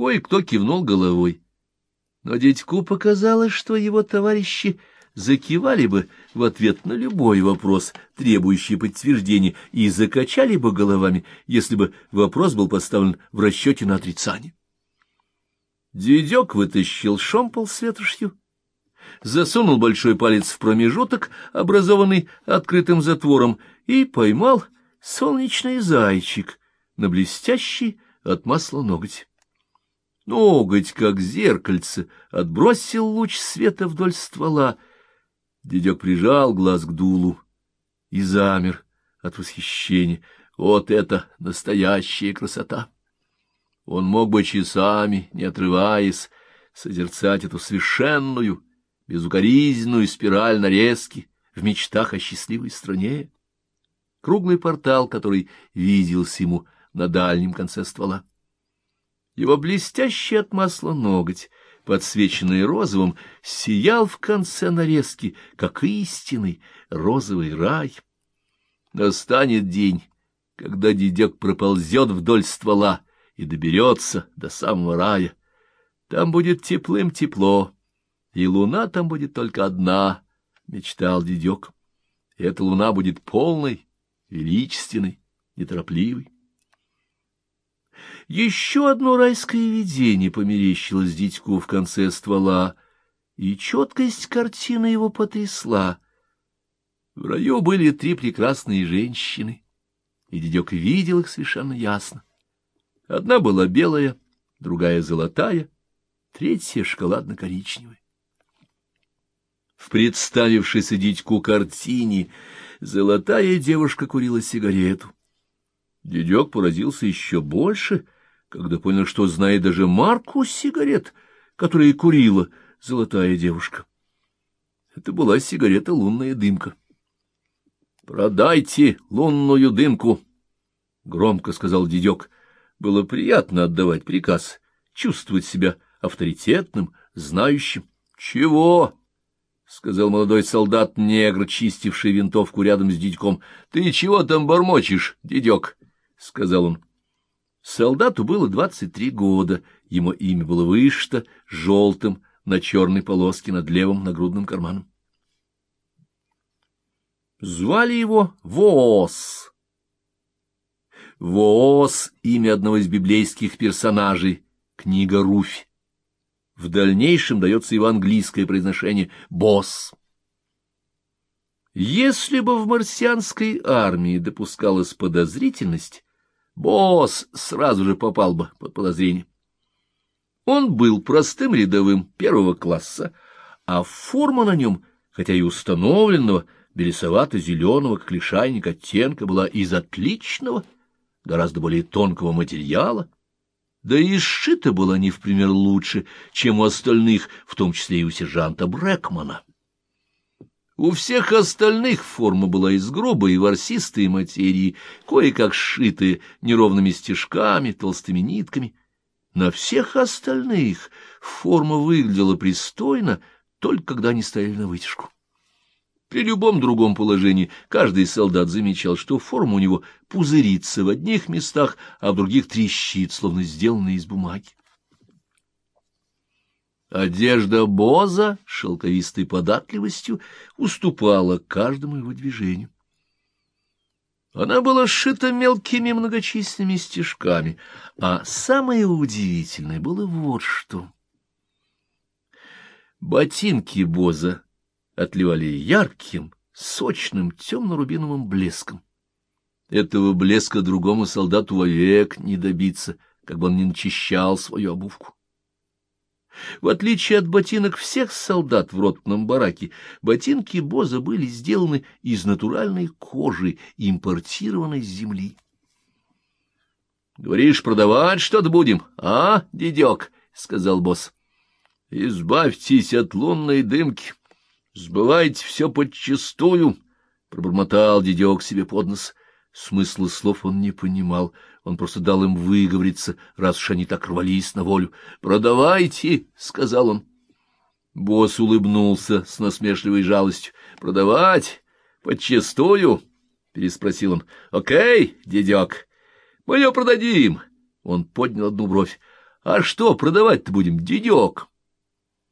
Кое-кто кивнул головой. Но дядьку показалось, что его товарищи закивали бы в ответ на любой вопрос, требующий подтверждения, и закачали бы головами, если бы вопрос был поставлен в расчете на отрицание. Дедек вытащил шомпол с ветошью, засунул большой палец в промежуток, образованный открытым затвором, и поймал солнечный зайчик на блестящий от масла ноготь. Ноготь, как зеркальце, отбросил луч света вдоль ствола. Дедек прижал глаз к дулу и замер от восхищения. Вот это настоящая красота! Он мог бы часами, не отрываясь, созерцать эту совершенную, безукоризненную спираль нарезки в мечтах о счастливой стране. Круглый портал, который виделся ему на дальнем конце ствола. Его блестящий от масла ноготь, подсвеченный розовым, сиял в конце нарезки, как истинный розовый рай. Настанет день, когда дедек проползет вдоль ствола и доберется до самого рая. Там будет теплым тепло, и луна там будет только одна, — мечтал дедек. Эта луна будет полной, величественной, неторопливой. Еще одно райское видение померещилось дитьку в конце ствола, и четкость картины его потрясла. В раю были три прекрасные женщины, и дедек видел их совершенно ясно. Одна была белая, другая золотая, третья шоколадно-коричневая. В представившейся дитьку картине золотая девушка курила сигарету. Дедек поразился еще больше — когда понял, что знает даже марку сигарет, которые курила золотая девушка. Это была сигарета «Лунная дымка». «Продайте лунную дымку!» — громко сказал дедек. Было приятно отдавать приказ, чувствовать себя авторитетным, знающим. «Чего?» — сказал молодой солдат-негр, чистивший винтовку рядом с дедьком. — Ты чего там бормочешь, дедек? — сказал он. Солдату было двадцать три года, ему имя было вышито желтым на черной полоске над левым нагрудным карманом. Звали его Воос. Воос — имя одного из библейских персонажей, книга Руфь. В дальнейшем дается его английское произношение «босс». Если бы в марсианской армии допускалась подозрительность, Босс сразу же попал бы под подозрение. Он был простым рядовым первого класса, а форма на нем, хотя и установленного, белесовато-зеленого, как лишайник оттенка, была из отличного, гораздо более тонкого материала, да и сшита была не в пример лучше, чем у остальных, в том числе и у сержанта Брэкмана. У всех остальных форма была из грубой и ворсистой материи, кое-как сшитая неровными стежками, толстыми нитками. На всех остальных форма выглядела пристойно, только когда они стояли на вытяжку. При любом другом положении каждый солдат замечал, что форма у него пузырится в одних местах, а в других трещит, словно сделанная из бумаги. Одежда Боза шелковистой податливостью уступала каждому его движению. Она была сшита мелкими многочисленными стежками, а самое удивительное было вот что. Ботинки Боза отливали ярким, сочным, темно-рубиновым блеском. Этого блеска другому солдату вовек не добиться, как бы он ни начищал свою обувку. В отличие от ботинок всех солдат в ротном бараке, ботинки Боза были сделаны из натуральной кожи, импортированной с земли. — Говоришь, продавать что-то будем, а, дедек? — сказал босс. — Избавьтесь от лунной дымки, сбывайте все подчистую, — пробормотал дедек себе под нос. Смысла слов он не понимал, он просто дал им выговориться, раз уж они так рвались на волю. «Продавайте!» — сказал он. Босс улыбнулся с насмешливой жалостью. «Продавать? Подчистую?» — переспросил он. «Окей, дедек, мы ее продадим!» Он поднял одну бровь. А что продавать-то будем, дедек?